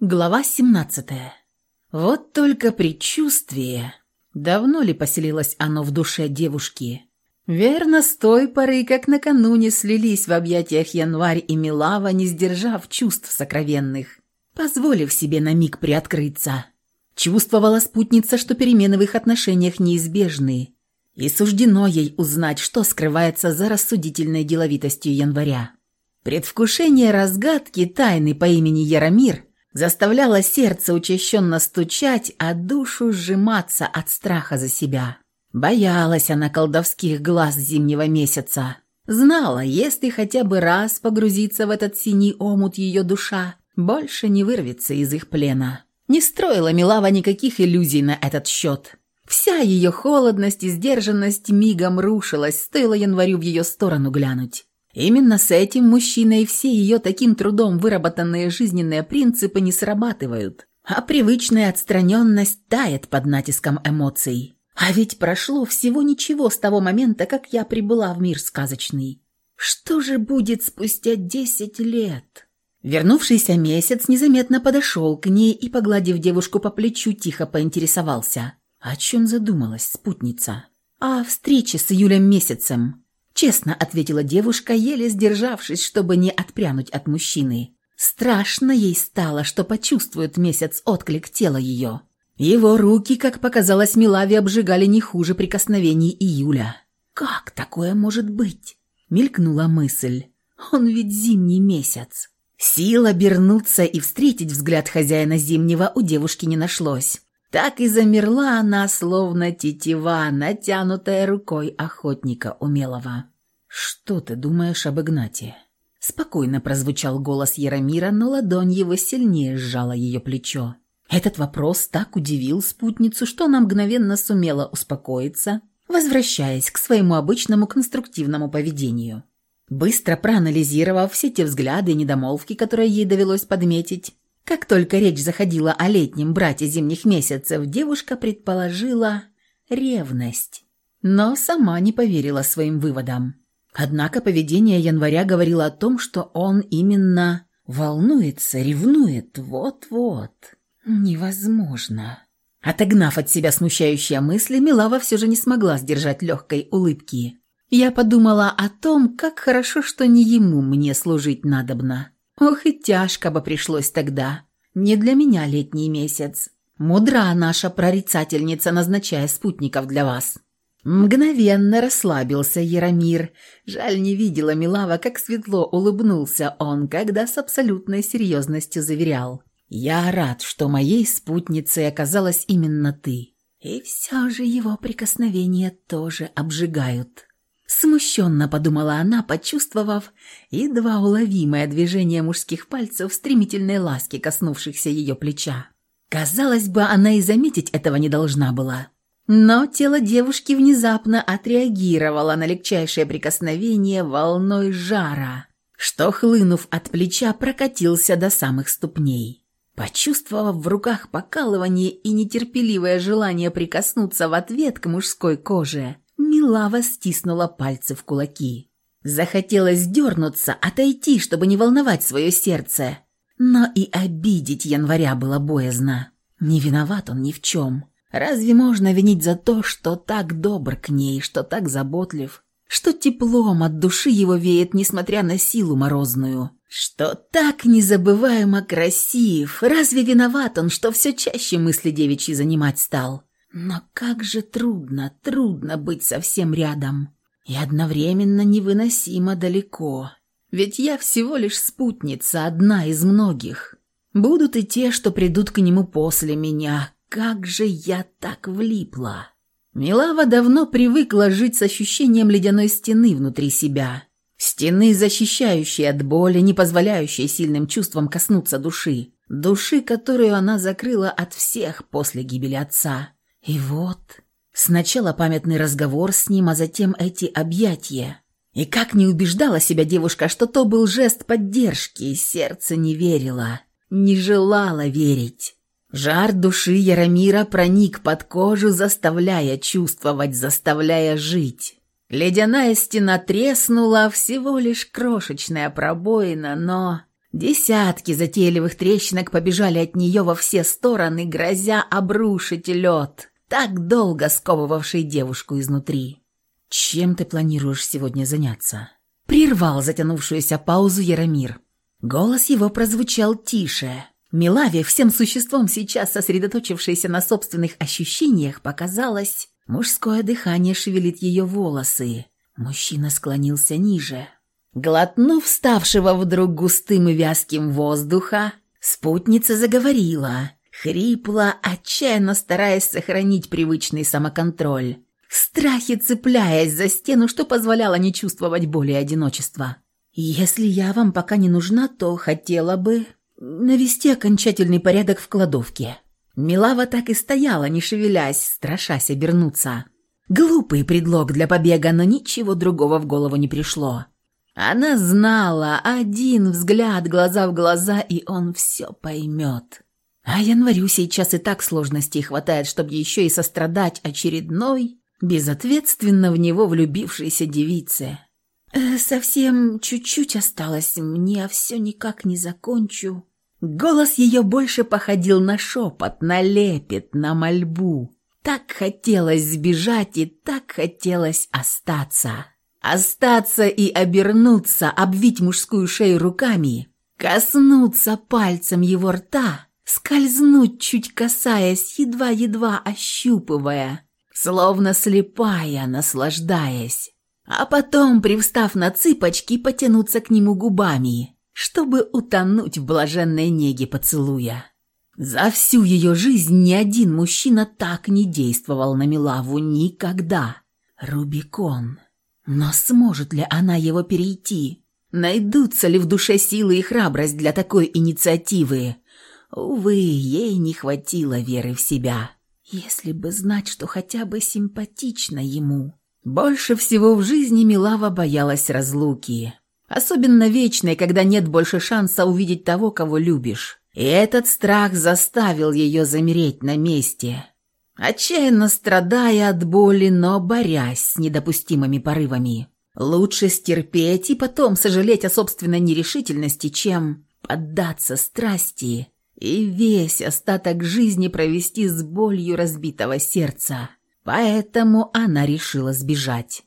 Глава 17. Вот только предчувствие. Давно ли поселилось оно в душе девушки? Верно, с той поры, как накануне слились в объятиях январь и Милава, не сдержав чувств сокровенных, позволив себе на миг приоткрыться. Чувствовала спутница, что перемены в их отношениях неизбежны, и суждено ей узнать, что скрывается за рассудительной деловитостью января. Предвкушение разгадки тайны по имени Яромир заставляло сердце учащенно стучать, а душу сжиматься от страха за себя. Боялась она колдовских глаз зимнего месяца. Знала, если хотя бы раз погрузиться в этот синий омут ее душа, больше не вырвется из их плена. Не строила Милава никаких иллюзий на этот счет. Вся ее холодность и сдержанность мигом рушилась, стоило январю в ее сторону глянуть. Именно с этим мужчиной все ее таким трудом выработанные жизненные принципы не срабатывают, а привычная отстраненность тает под натиском эмоций. А ведь прошло всего ничего с того момента, как я прибыла в мир сказочный. Что же будет спустя десять лет? Вернувшийся месяц незаметно подошел к ней и, погладив девушку по плечу, тихо поинтересовался. О чем задумалась спутница? О встрече с июлем месяцем. Честно ответила девушка, еле сдержавшись, чтобы не отпрянуть от мужчины. Страшно ей стало, что почувствует месяц отклик тела ее. Его руки, как показалось Милаве, обжигали не хуже прикосновений июля. «Как такое может быть?» — мелькнула мысль. «Он ведь зимний месяц». Сил обернуться и встретить взгляд хозяина зимнего у девушки не нашлось. Так и замерла она, словно тетива, натянутая рукой охотника умелого. «Что ты думаешь об Игнате?» Спокойно прозвучал голос Яромира, но ладонь его сильнее сжала ее плечо. Этот вопрос так удивил спутницу, что она мгновенно сумела успокоиться, возвращаясь к своему обычному конструктивному поведению. Быстро проанализировав все те взгляды и недомолвки, которые ей довелось подметить, как только речь заходила о летнем брате зимних месяцев, девушка предположила ревность, но сама не поверила своим выводам. Однако поведение января говорило о том, что он именно волнуется, ревнует, вот-вот. Невозможно. Отогнав от себя смущающие мысли, Милава все же не смогла сдержать легкой улыбки. Я подумала о том, как хорошо, что не ему мне служить надобно. Ох и тяжко бы пришлось тогда. Не для меня летний месяц. Мудра наша прорицательница, назначая спутников для вас. Мгновенно расслабился Яромир. Жаль, не видела Милава, как светло улыбнулся он, когда с абсолютной серьезностью заверял. «Я рад, что моей спутницей оказалась именно ты». И все же его прикосновения тоже обжигают. Смущенно подумала она, почувствовав едва уловимое движение мужских пальцев стремительной ласки, коснувшихся ее плеча. Казалось бы, она и заметить этого не должна была. Но тело девушки внезапно отреагировало на легчайшее прикосновение волной жара, что, хлынув от плеча, прокатился до самых ступней. Почувствовав в руках покалывание и нетерпеливое желание прикоснуться в ответ к мужской коже, Милава стиснула пальцы в кулаки. Захотелось дернуться, отойти, чтобы не волновать свое сердце. Но и обидеть января было боязно. Не виноват он ни в чем. Разве можно винить за то, что так добр к ней, что так заботлив, что теплом от души его веет, несмотря на силу морозную, что так незабываемо красив? Разве виноват он, что все чаще мысли девичьи занимать стал? Но как же трудно, трудно быть совсем рядом. И одновременно невыносимо далеко. Ведь я всего лишь спутница, одна из многих. Будут и те, что придут к нему после меня. Как же я так влипла. Милава давно привыкла жить с ощущением ледяной стены внутри себя. Стены, защищающей от боли, не позволяющей сильным чувствам коснуться души. Души, которую она закрыла от всех после гибели отца. И вот, сначала памятный разговор с ним, а затем эти объятия. И как не убеждала себя девушка, что то был жест поддержки, сердце не верило, не желало верить. Жар души Яромира проник под кожу, заставляя чувствовать, заставляя жить. Ледяная стена треснула, всего лишь крошечная пробоина, но Десятки затейливых трещинок побежали от нее во все стороны, грозя обрушить лед, так долго сковывавший девушку изнутри. «Чем ты планируешь сегодня заняться?» Прервал затянувшуюся паузу Яромир. Голос его прозвучал тише. Милаве, всем существом сейчас сосредоточившейся на собственных ощущениях, показалось, мужское дыхание шевелит ее волосы. Мужчина склонился ниже. Глотнув ставшего вдруг густым и вязким воздуха, спутница заговорила, хрипло, отчаянно стараясь сохранить привычный самоконтроль, в страхе цепляясь за стену, что позволяло не чувствовать боли и одиночества. «Если я вам пока не нужна, то хотела бы навести окончательный порядок в кладовке». Милава так и стояла, не шевелясь, страшась обернуться. Глупый предлог для побега, но ничего другого в голову не пришло. Она знала, один взгляд глаза в глаза, и он все поймет. А январю сейчас и так сложностей хватает, чтобы еще и сострадать очередной, безответственно в него влюбившейся девице. «Э, «Совсем чуть-чуть осталось, мне все никак не закончу». Голос ее больше походил на шепот, на лепет, на мольбу. Так хотелось сбежать и так хотелось остаться. Остаться и обернуться, обвить мужскую шею руками, коснуться пальцем его рта, скользнуть, чуть касаясь, едва-едва ощупывая, словно слепая, наслаждаясь. А потом, привстав на цыпочки, потянуться к нему губами, чтобы утонуть в блаженной неге поцелуя. За всю ее жизнь ни один мужчина так не действовал на Милаву никогда. Рубикон. Но сможет ли она его перейти? Найдутся ли в душе силы и храбрость для такой инициативы? Увы, ей не хватило веры в себя. Если бы знать, что хотя бы симпатично ему. Больше всего в жизни Милава боялась разлуки. Особенно вечной, когда нет больше шанса увидеть того, кого любишь. И этот страх заставил ее замереть на месте отчаянно страдая от боли, но борясь с недопустимыми порывами. Лучше стерпеть и потом сожалеть о собственной нерешительности, чем поддаться страсти и весь остаток жизни провести с болью разбитого сердца. Поэтому она решила сбежать.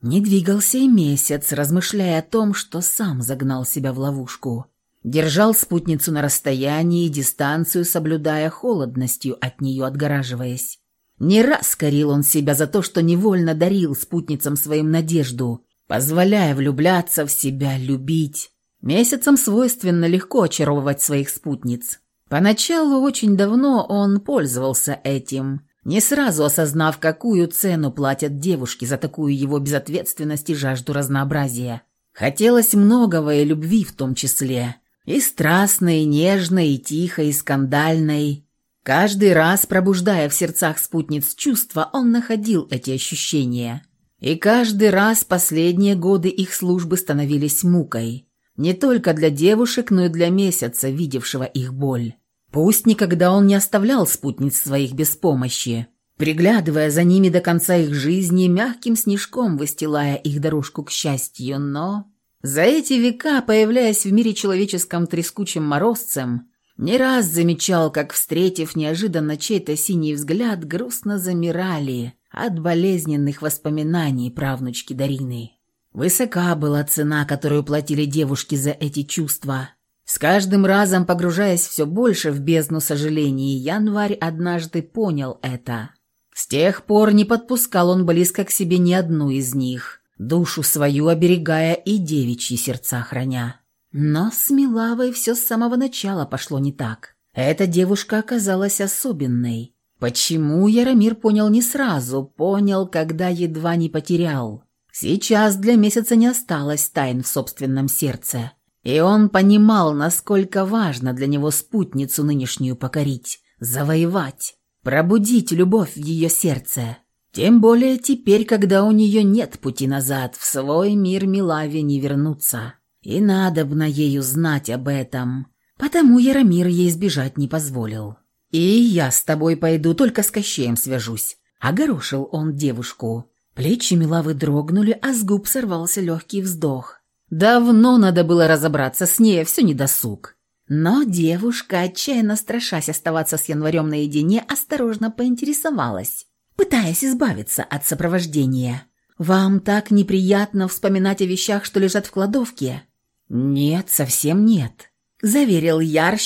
Не двигался и месяц, размышляя о том, что сам загнал себя в ловушку. Держал спутницу на расстоянии дистанцию, соблюдая холодностью, от нее отгораживаясь. Не раз корил он себя за то, что невольно дарил спутницам своим надежду, позволяя влюбляться в себя, любить. Месяцам свойственно легко очаровывать своих спутниц. Поначалу очень давно он пользовался этим, не сразу осознав, какую цену платят девушки за такую его безответственность и жажду разнообразия. Хотелось многого и любви в том числе. И страстной, и нежной, и тихой, и скандальной. Каждый раз, пробуждая в сердцах спутниц чувства, он находил эти ощущения. И каждый раз последние годы их службы становились мукой. Не только для девушек, но и для месяца, видевшего их боль. Пусть никогда он не оставлял спутниц своих без помощи, приглядывая за ними до конца их жизни, мягким снежком выстилая их дорожку к счастью, но... За эти века, появляясь в мире человеческом трескучим морозцем, не раз замечал, как, встретив неожиданно чей-то синий взгляд, грустно замирали от болезненных воспоминаний правнучки Дарины. Высока была цена, которую платили девушки за эти чувства. С каждым разом погружаясь все больше в бездну сожалений, Январь однажды понял это. С тех пор не подпускал он близко к себе ни одну из них – душу свою оберегая и девичьи сердца храня. Но с Милавой все с самого начала пошло не так. Эта девушка оказалась особенной. Почему Яромир понял не сразу, понял, когда едва не потерял. Сейчас для месяца не осталось тайн в собственном сердце. И он понимал, насколько важно для него спутницу нынешнюю покорить, завоевать, пробудить любовь в ее сердце. Тем более теперь, когда у нее нет пути назад, в свой мир Милаве не вернуться. И надобно ею знать об этом. Потому Яромир ей сбежать не позволил. «И я с тобой пойду, только с Кощеем свяжусь», — огорошил он девушку. Плечи Милавы дрогнули, а с губ сорвался легкий вздох. Давно надо было разобраться с ней, а все недосуг. Но девушка, отчаянно страшась оставаться с январем наедине, осторожно поинтересовалась, пытаясь избавиться от сопровождения. «Вам так неприятно вспоминать о вещах, что лежат в кладовке?» «Нет, совсем нет», – заверил Яр,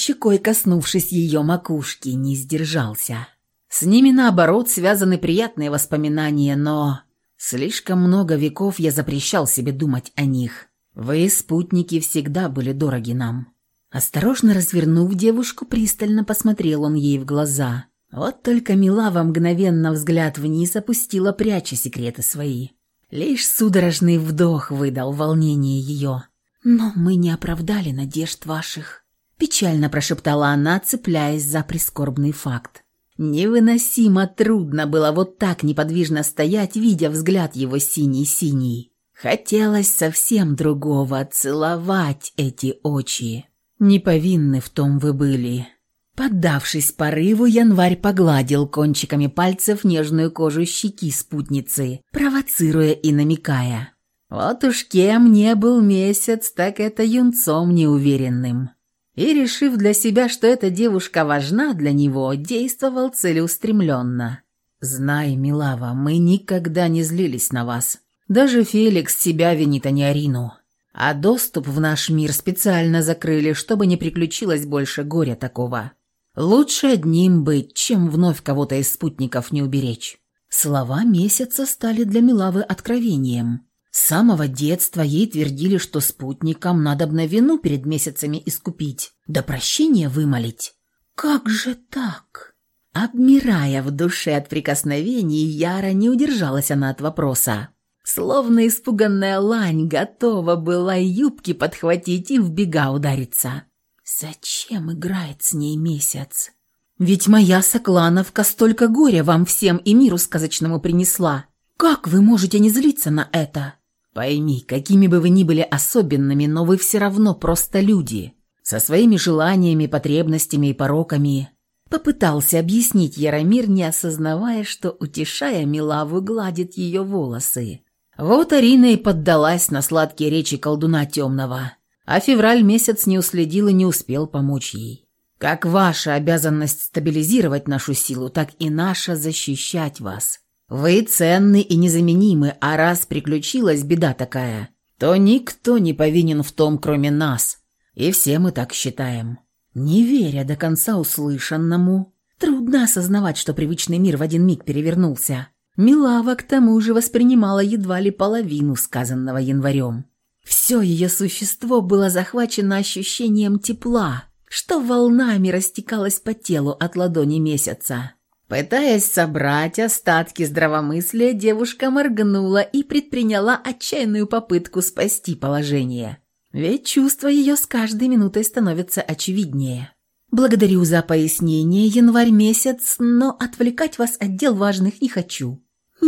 коснувшись ее макушки, не сдержался. «С ними, наоборот, связаны приятные воспоминания, но...» Слишком много веков я запрещал себе думать о них. Вы, спутники, всегда были дороги нам. Осторожно развернув девушку, пристально посмотрел он ей в глаза. Вот только Милава мгновенно взгляд вниз опустила, пряча секреты свои. Лишь судорожный вдох выдал волнение ее. «Но мы не оправдали надежд ваших», – печально прошептала она, цепляясь за прискорбный факт. Невыносимо трудно было вот так неподвижно стоять, видя взгляд его синий-синий. Хотелось совсем другого – целовать эти очи. Не повинны в том вы были. Поддавшись порыву, январь погладил кончиками пальцев нежную кожу щеки спутницы, провоцируя и намекая. Вот уж кем не был месяц, так это юнцом неуверенным. И, решив для себя, что эта девушка важна для него, действовал целеустремленно. «Знай, Милава, мы никогда не злились на вас. Даже Феликс себя винит, а не Арину. А доступ в наш мир специально закрыли, чтобы не приключилось больше горя такого. Лучше одним быть, чем вновь кого-то из спутников не уберечь. Слова месяца стали для Милавы откровением. С самого детства ей твердили, что спутникам надо на вину перед месяцами искупить, да прощения вымолить. Как же так? Обмирая в душе от прикосновений, Яра не удержалась она от вопроса. Словно испуганная лань готова была юбки подхватить и в бега удариться. Зачем играет с ней месяц? Ведь моя Соклановка столько горя вам всем и миру сказочному принесла. Как вы можете не злиться на это? Пойми, какими бы вы ни были особенными, но вы все равно просто люди. Со своими желаниями, потребностями и пороками. Попытался объяснить Яромир, не осознавая, что, утешая Милаву, гладит ее волосы. Вот Арина и поддалась на сладкие речи колдуна темного а февраль месяц не уследил и не успел помочь ей. Как ваша обязанность стабилизировать нашу силу, так и наша защищать вас. Вы ценны и незаменимы, а раз приключилась беда такая, то никто не повинен в том, кроме нас. И все мы так считаем. Не веря до конца услышанному, трудно осознавать, что привычный мир в один миг перевернулся. Милава к тому же воспринимала едва ли половину сказанного январем. Все ее существо было захвачено ощущением тепла, что волнами растекалось по телу от ладони месяца. Пытаясь собрать остатки здравомыслия, девушка моргнула и предприняла отчаянную попытку спасти положение. Ведь чувства ее с каждой минутой становятся очевиднее. «Благодарю за пояснение, январь месяц, но отвлекать вас от дел важных не хочу.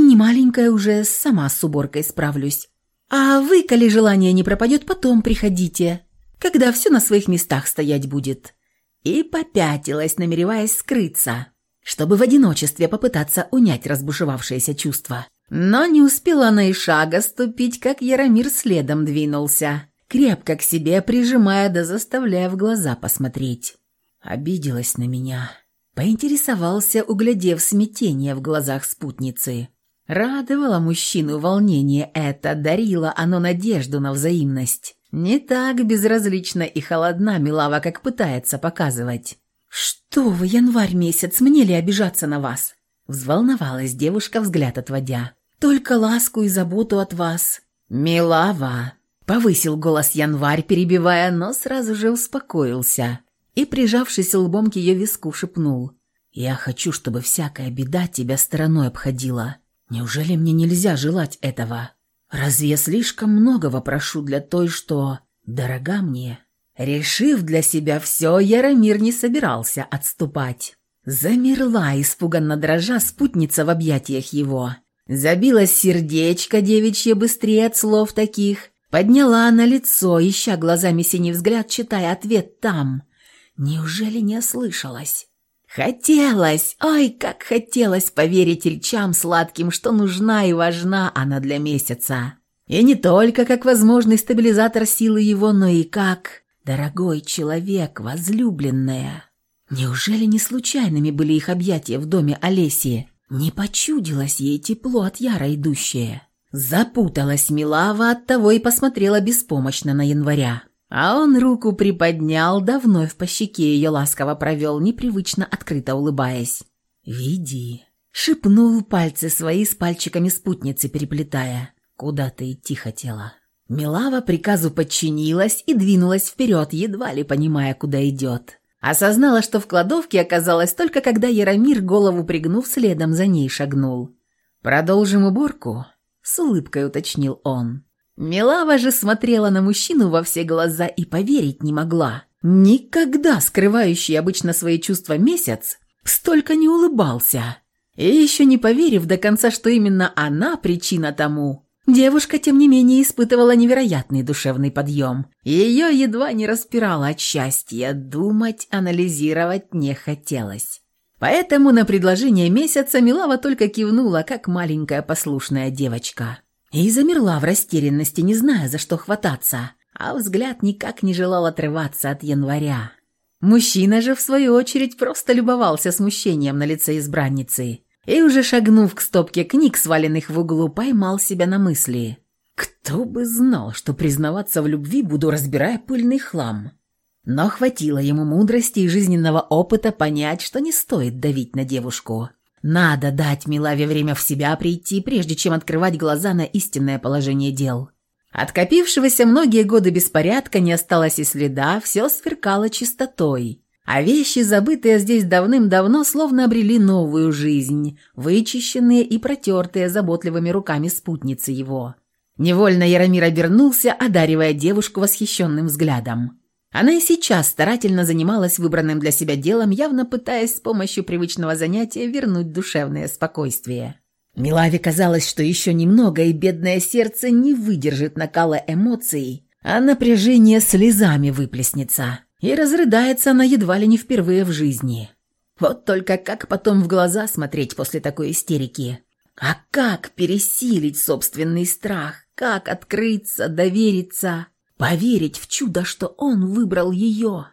Не маленькая уже, сама с уборкой справлюсь. А вы, коли желание не пропадет, потом приходите, когда все на своих местах стоять будет». И попятилась, намереваясь скрыться, чтобы в одиночестве попытаться унять разбушевавшееся чувство. Но не успела она и шага ступить, как Яромир следом двинулся, крепко к себе прижимая да заставляя в глаза посмотреть. Обиделась на меня. Поинтересовался, углядев смятение в глазах спутницы. Радовало мужчину волнение это, дарило оно надежду на взаимность. Не так безразлично и холодна Милава, как пытается показывать. «Что вы, январь месяц, мне ли обижаться на вас?» Взволновалась девушка, взгляд отводя. «Только ласку и заботу от вас». «Милава!» Повысил голос январь, перебивая, но сразу же успокоился и, прижавшись лбом к ее виску, шепнул. «Я хочу, чтобы всякая беда тебя стороной обходила. Неужели мне нельзя желать этого? Разве я слишком многого прошу для той, что дорога мне? Решив для себя все, Яромир не собирался отступать. Замерла, испуганно дрожа, спутница в объятиях его. Забилось сердечко девичье быстрее от слов таких. Подняла на лицо, ища глазами синий взгляд, читая ответ там. Неужели не ослышалась? Хотелось, ой, как хотелось поверить речам сладким, что нужна и важна она для месяца. И не только как возможный стабилизатор силы его, но и как дорогой человек, возлюбленная. Неужели не случайными были их объятия в доме Олеси? Не почудилось ей тепло от Яра идущее. Запуталась Милава, оттого и посмотрела беспомощно на января. А он руку приподнял, да вновь по щеке ее ласково провел, непривычно открыто улыбаясь. «Веди», — шепнул пальцы свои с пальчиками спутницы переплетая. «Куда ты идти хотела?» Милава приказу подчинилась и двинулась вперед, едва ли понимая, куда идет. Осознала, что в кладовке оказалась только когда Яромир, голову пригнув, следом за ней шагнул. «Продолжим уборку?» — с улыбкой уточнил он. Милава же смотрела на мужчину во все глаза и поверить не могла. Никогда скрывающий обычно свои чувства месяц столько не улыбался. И еще не поверив до конца, что именно она причина тому, девушка, тем не менее, испытывала невероятный душевный подъем. Ее едва не распирало от счастья, думать, анализировать не хотелось. Поэтому на предложение месяца Милава только кивнула, как маленькая послушная девочка. И замерла в растерянности, не зная, за что хвататься, а взгляд никак не желал отрываться от января. Мужчина же, в свою очередь, просто любовался смущением на лице избранницы и, уже шагнув к стопке книг, сваленных в углу, поймал себя на мысли. «Кто бы знал, что признаваться в любви буду, разбирая пыльный хлам». Но хватило ему мудрости и жизненного опыта понять, что не стоит давить на девушку. Надо дать Милаве время в себя прийти, прежде чем открывать глаза на истинное положение дел. От копившегося многие годы беспорядка не осталось и следа, все сверкало чистотой. А вещи, забытые здесь давным-давно, словно обрели новую жизнь, вычищенные и протертые заботливыми руками спутницы его. Невольно Яромир обернулся, одаривая девушку восхищенным взглядом. Она и сейчас старательно занималась выбранным для себя делом, явно пытаясь с помощью привычного занятия вернуть душевное спокойствие. Милаве казалось, что еще немного, и бедное сердце не выдержит накала эмоций, а напряжение слезами выплеснется. И разрыдается она едва ли не впервые в жизни. Вот только как потом в глаза смотреть после такой истерики? А как пересилить собственный страх? Как открыться, довериться? Поверить в чудо, что он выбрал ее.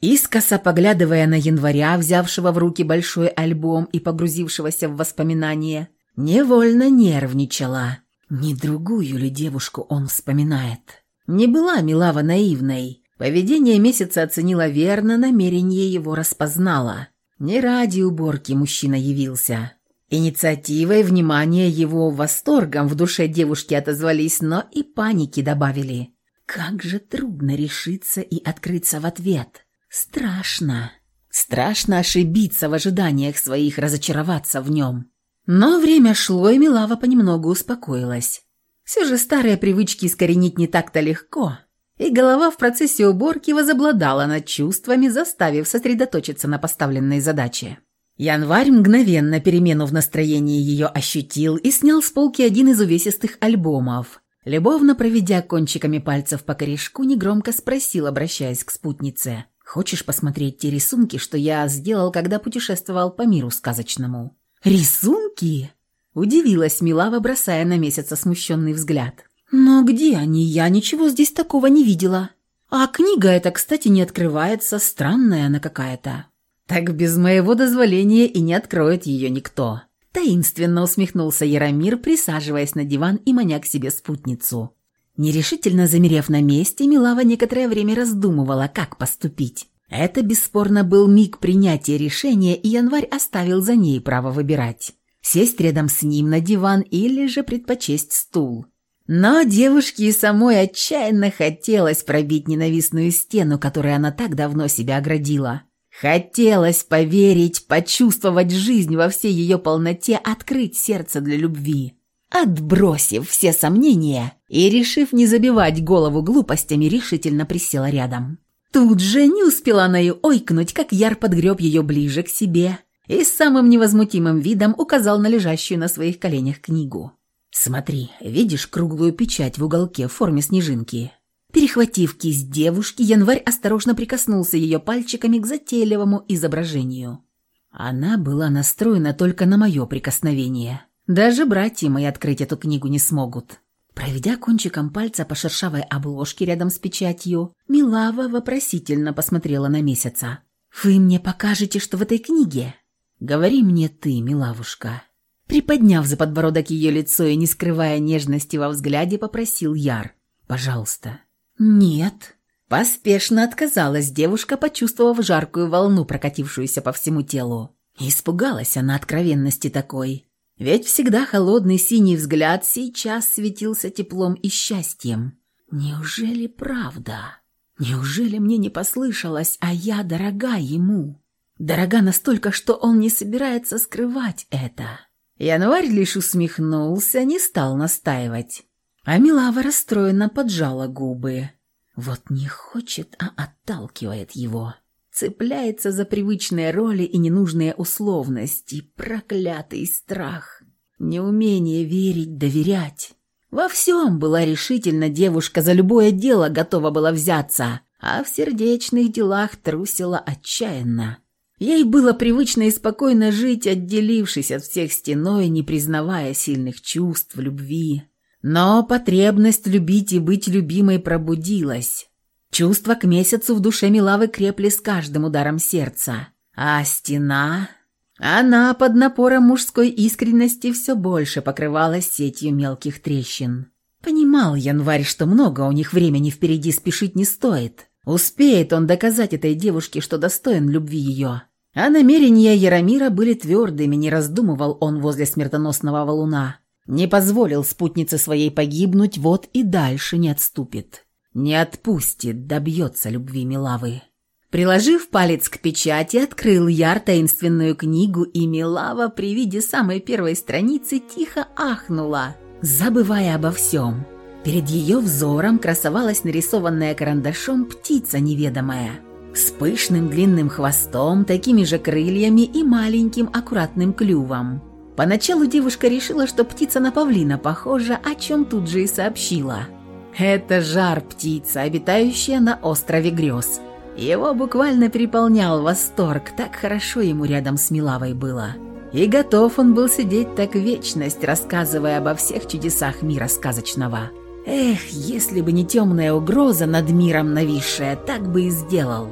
Искоса поглядывая на января, взявшего в руки большой альбом и погрузившегося в воспоминания, невольно нервничала. Не другую ли девушку он вспоминает? Не была Милава наивной. Поведение месяца оценила верно, намерение его распознала. Не ради уборки мужчина явился. Инициативой, внимание его восторгом в душе девушки отозвались, но и паники добавили. Как же трудно решиться и открыться в ответ. Страшно. Страшно ошибиться в ожиданиях своих, разочароваться в нем. Но время шло, и Милава понемногу успокоилась. Все же старые привычки искоренить не так-то легко, и голова в процессе уборки возобладала над чувствами, заставив сосредоточиться на поставленной задаче. Январь мгновенно перемену в настроении ее ощутил и снял с полки один из увесистых альбомов, Любовно проведя кончиками пальцев по корешку, негромко спросил, обращаясь к спутнице. «Хочешь посмотреть те рисунки, что я сделал, когда путешествовал по миру сказочному?» «Рисунки?» – удивилась Милава, бросая на месяца смущенный взгляд. «Но где они? Я ничего здесь такого не видела. А книга эта, кстати, не открывается, странная она какая-то». «Так без моего дозволения и не откроет ее никто», Таинственно усмехнулся Яромир, присаживаясь на диван и маня к себе спутницу. Нерешительно замерев на месте, Милава некоторое время раздумывала, как поступить. Это бесспорно был миг принятия решения, и Январь оставил за ней право выбирать. Сесть рядом с ним на диван или же предпочесть стул. Но девушке и самой отчаянно хотелось пробить ненавистную стену, которой она так давно себя оградила. Хотелось поверить, почувствовать жизнь во всей ее полноте, открыть сердце для любви. Отбросив все сомнения и решив не забивать голову глупостями, решительно присела рядом. Тут же не успела она и ойкнуть, как Яр подгреб ее ближе к себе и с самым невозмутимым видом указал на лежащую на своих коленях книгу. «Смотри, видишь круглую печать в уголке в форме снежинки?» Перехватив кисть девушки, январь осторожно прикоснулся ее пальчиками к затейливому изображению. Она была настроена только на мое прикосновение. Даже братья мои открыть эту книгу не смогут. Проведя кончиком пальца по шершавой обложке рядом с печатью, Милава вопросительно посмотрела на месяца. «Вы мне покажете, что в этой книге?» «Говори мне ты, милавушка». Приподняв за подбородок ее лицо и не скрывая нежности во взгляде, попросил Яр. «Пожалуйста». «Нет». Поспешно отказалась девушка, почувствовав жаркую волну, прокатившуюся по всему телу. Испугалась она откровенности такой. Ведь всегда холодный синий взгляд сейчас светился теплом и счастьем. Неужели правда? Неужели мне не послышалось, а я дорога ему? Дорога настолько, что он не собирается скрывать это. Январь лишь усмехнулся, не стал настаивать. А Милава расстроенно поджала губы. Вот не хочет, а отталкивает его. Цепляется за привычные роли и ненужные условности. Проклятый страх. Неумение верить, доверять. Во всем была решительна девушка, за любое дело готова была взяться, а в сердечных делах трусила отчаянно. Ей было привычно и спокойно жить, отделившись от всех стеной, не признавая сильных чувств, любви. Но потребность любить и быть любимой пробудилась. Чувства к месяцу в душе Милавы крепли с каждым ударом сердца. А стена... Она под напором мужской искренности все больше покрывалась сетью мелких трещин. Понимал Январь, что много у них времени впереди спешить не стоит. Успеет он доказать этой девушке, что достоин любви ее. А намерения Яромира были твердыми, не раздумывал он возле смертоносного валуна. Не позволил спутнице своей погибнуть, вот и дальше не отступит. Не отпустит, добьется любви Милавы. Приложив палец к печати, открыл Яр таинственную книгу, и Милава при виде самой первой страницы тихо ахнула, забывая обо всем. Перед ее взором красовалась нарисованная карандашом птица неведомая, с пышным длинным хвостом, такими же крыльями и маленьким аккуратным клювом. Поначалу девушка решила, что птица на павлина похожа, о чем тут же и сообщила – это жар-птица, обитающая на острове грез. Его буквально переполнял восторг, так хорошо ему рядом с Милавой было. И готов он был сидеть так вечность, рассказывая обо всех чудесах мира сказочного. Эх, если бы не темная угроза над миром нависшая, так бы и сделал.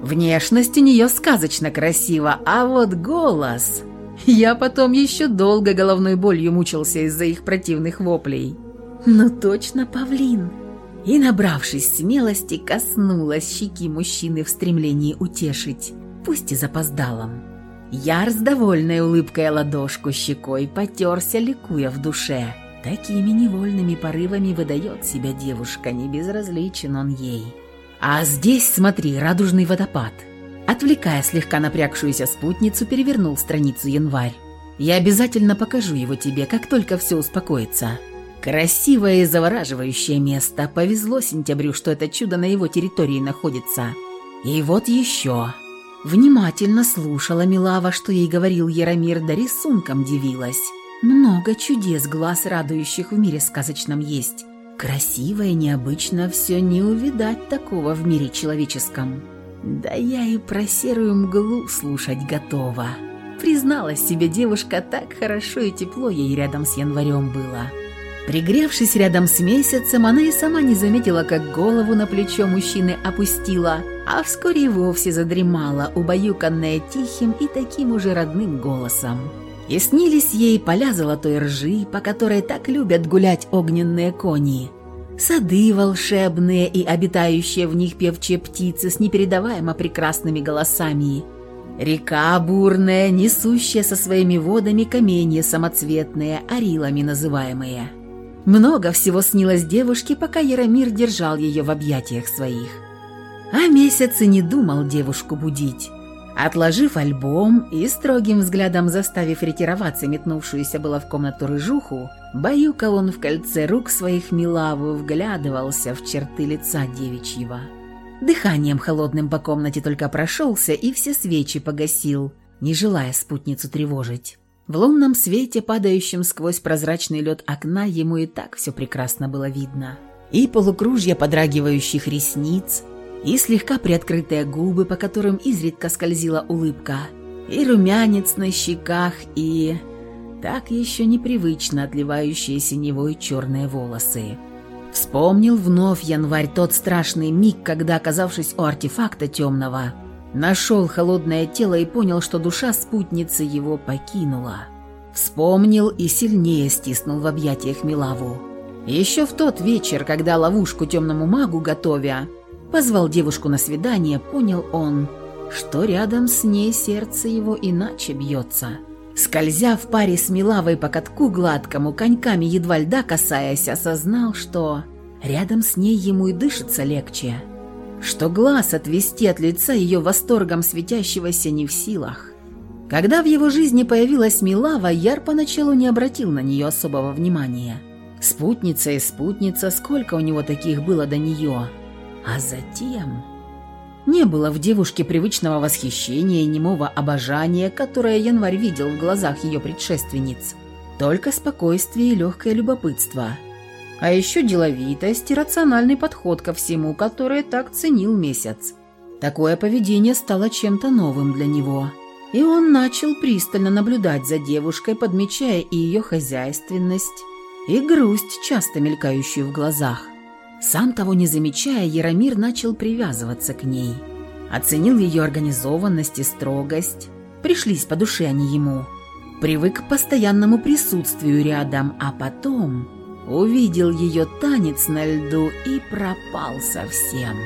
Внешность у нее сказочно красива, а вот голос... Я потом еще долго головной болью мучился из-за их противных воплей. «Ну точно павлин!» И, набравшись смелости, коснулась щеки мужчины в стремлении утешить, пусть и запоздалом. Яр с довольной улыбкой ладошку щекой потерся, ликуя в душе. Такими невольными порывами выдает себя девушка, не безразличен он ей. «А здесь, смотри, радужный водопад!» Отвлекая слегка напрягшуюся спутницу, перевернул страницу январь. «Я обязательно покажу его тебе, как только все успокоится». Красивое и завораживающее место. Повезло сентябрю, что это чудо на его территории находится. И вот еще. Внимательно слушала Милава, что ей говорил Яромир, да рисунком дивилась. Много чудес глаз радующих в мире сказочном есть. Красиво и необычно все не увидать такого в мире человеческом. Да я и про серую мглу слушать готова. Призналась себе девушка, так хорошо и тепло ей рядом с январем было. Пригревшись рядом с месяцем, она и сама не заметила, как голову на плечо мужчины опустила, а вскоре и вовсе задремала, убаюканная тихим и таким уже родным голосом. И снились ей поля золотой ржи, по которой так любят гулять огненные кони, сады волшебные и обитающие в них певчие птицы с непередаваемо прекрасными голосами, река бурная, несущая со своими водами каменья самоцветные, арилами называемые – много всего снилось девушке, пока Яромир держал ее в объятиях своих. А месяц и не думал девушку будить. Отложив альбом и строгим взглядом заставив ретироваться метнувшуюся было в комнату рыжуху, баюкал он в кольце рук своих Милаву, вглядывался в черты лица девичьего. Дыханием холодным по комнате только прошелся и все свечи погасил, не желая спутницу тревожить. В лунном свете, падающем сквозь прозрачный лед окна, ему и так все прекрасно было видно. И полукружья подрагивающих ресниц, и слегка приоткрытые губы, по которым изредка скользила улыбка, и румянец на щеках, и... так еще непривычно отливающие синевой черные волосы. Вспомнил вновь январь тот страшный миг, когда, оказавшись у артефакта темного, нашел холодное тело и понял, что душа спутницы его покинула. Вспомнил и сильнее стиснул в объятиях Милаву. Еще в тот вечер, когда ловушку темному магу готовя, позвал девушку на свидание, понял он, что рядом с ней сердце его иначе бьется. Скользя в паре с Милавой по катку гладкому, коньками едва льда касаясь, осознал, что рядом с ней ему и дышится легче, что глаз отвести от лица ее восторгом светящегося не в силах. Когда в его жизни появилась Милава, Яр поначалу не обратил на нее особого внимания. Спутница и спутница, сколько у него таких было до нее. А затем... Не было в девушке привычного восхищения и немого обожания, которое Январь видел в глазах ее предшественниц. Только спокойствие и легкое любопытство. А еще деловитость и рациональный подход ко всему, который так ценил месяц. Такое поведение стало чем-то новым для него. И он начал пристально наблюдать за девушкой, подмечая и ее хозяйственность, и грусть, часто мелькающую в глазах. Сам того не замечая, Яромир начал привязываться к ней. Оценил ее организованность и строгость. Пришлись по душе они ему. Привык к постоянному присутствию рядом, а потом увидел ее танец на льду и пропал совсем.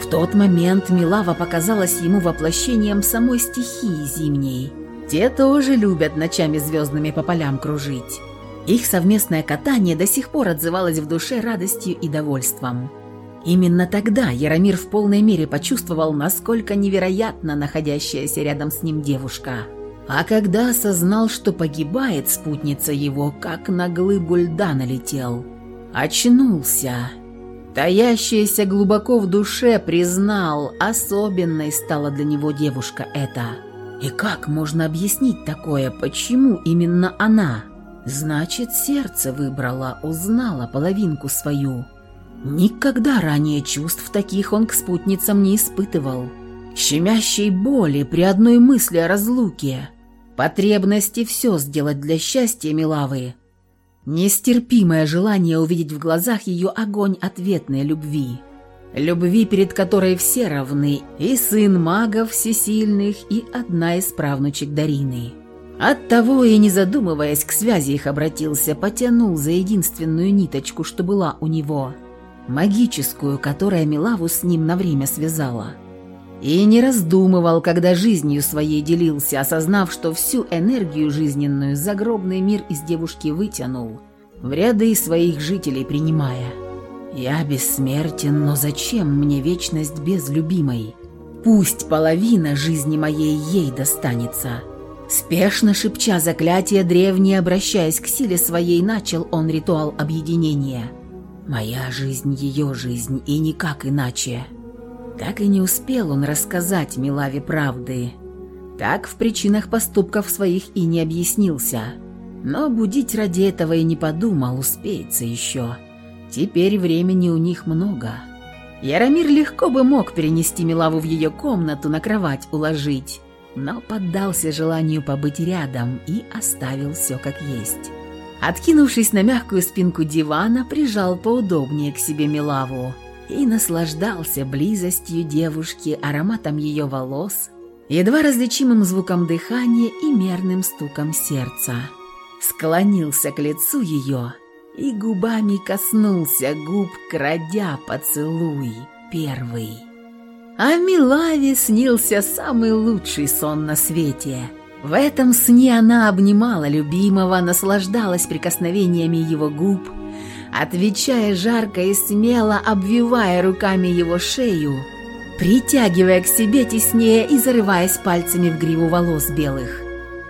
В тот момент Милава показалась ему воплощением самой стихии зимней. Те тоже любят ночами звездными по полям кружить. Их совместное катание до сих пор отзывалось в душе радостью и довольством. Именно тогда Яромир в полной мере почувствовал, насколько невероятна находящаяся рядом с ним девушка. А когда осознал, что погибает спутница его, как на глыбу льда налетел. Очнулся. Таящаяся глубоко в душе признал, особенной стала для него девушка эта. И как можно объяснить такое, почему именно она – Значит, сердце выбрало, узнало половинку свою. Никогда ранее чувств таких он к спутницам не испытывал. Щемящей боли при одной мысли о разлуке. Потребности все сделать для счастья Милавы. Нестерпимое желание увидеть в глазах ее огонь ответной любви. Любви, перед которой все равны, и сын магов всесильных, и одна из правнучек Дарины. Оттого и не задумываясь, к связи их обратился, потянул за единственную ниточку, что была у него, магическую, которая Милаву с ним на время связала. И не раздумывал, когда жизнью своей делился, осознав, что всю энергию жизненную загробный мир из девушки вытянул, в ряды своих жителей принимая. «Я бессмертен, но зачем мне вечность без любимой? Пусть половина жизни моей ей достанется». Спешно шепча заклятие древнее, обращаясь к силе своей, начал он ритуал объединения. «Моя жизнь, ее жизнь, и никак иначе». Так и не успел он рассказать Милаве правды. Так в причинах поступков своих и не объяснился. Но будить ради этого и не подумал, успеется еще. Теперь времени у них много. Яромир легко бы мог перенести Милаву в ее комнату, на кровать уложить но поддался желанию побыть рядом и оставил все как есть. Откинувшись на мягкую спинку дивана, прижал поудобнее к себе Милаву и наслаждался близостью девушки, ароматом ее волос, едва различимым звуком дыхания и мерным стуком сердца. Склонился к лицу ее и губами коснулся губ, крадя поцелуй первый. А Милаве снился самый лучший сон на свете. В этом сне она обнимала любимого, наслаждалась прикосновениями его губ, отвечая жарко и смело, обвивая руками его шею, притягивая к себе теснее и зарываясь пальцами в гриву волос белых.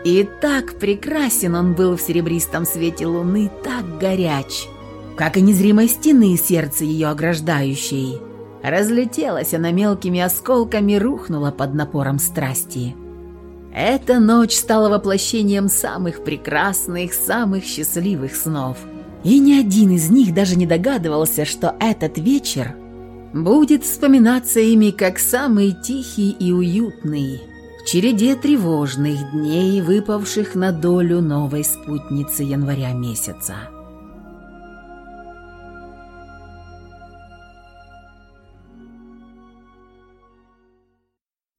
И так прекрасен он был в серебристом свете луны, так горяч, как и незримой стены сердца ее ограждающей – Разлетелась она мелкими осколками, рухнула под напором страсти. Эта ночь стала воплощением самых прекрасных, самых счастливых снов. И ни один из них даже не догадывался, что этот вечер будет вспоминаться ими как самый тихий и уютный, череде тревожных дней, выпавших на долю новой спутницы января месяца.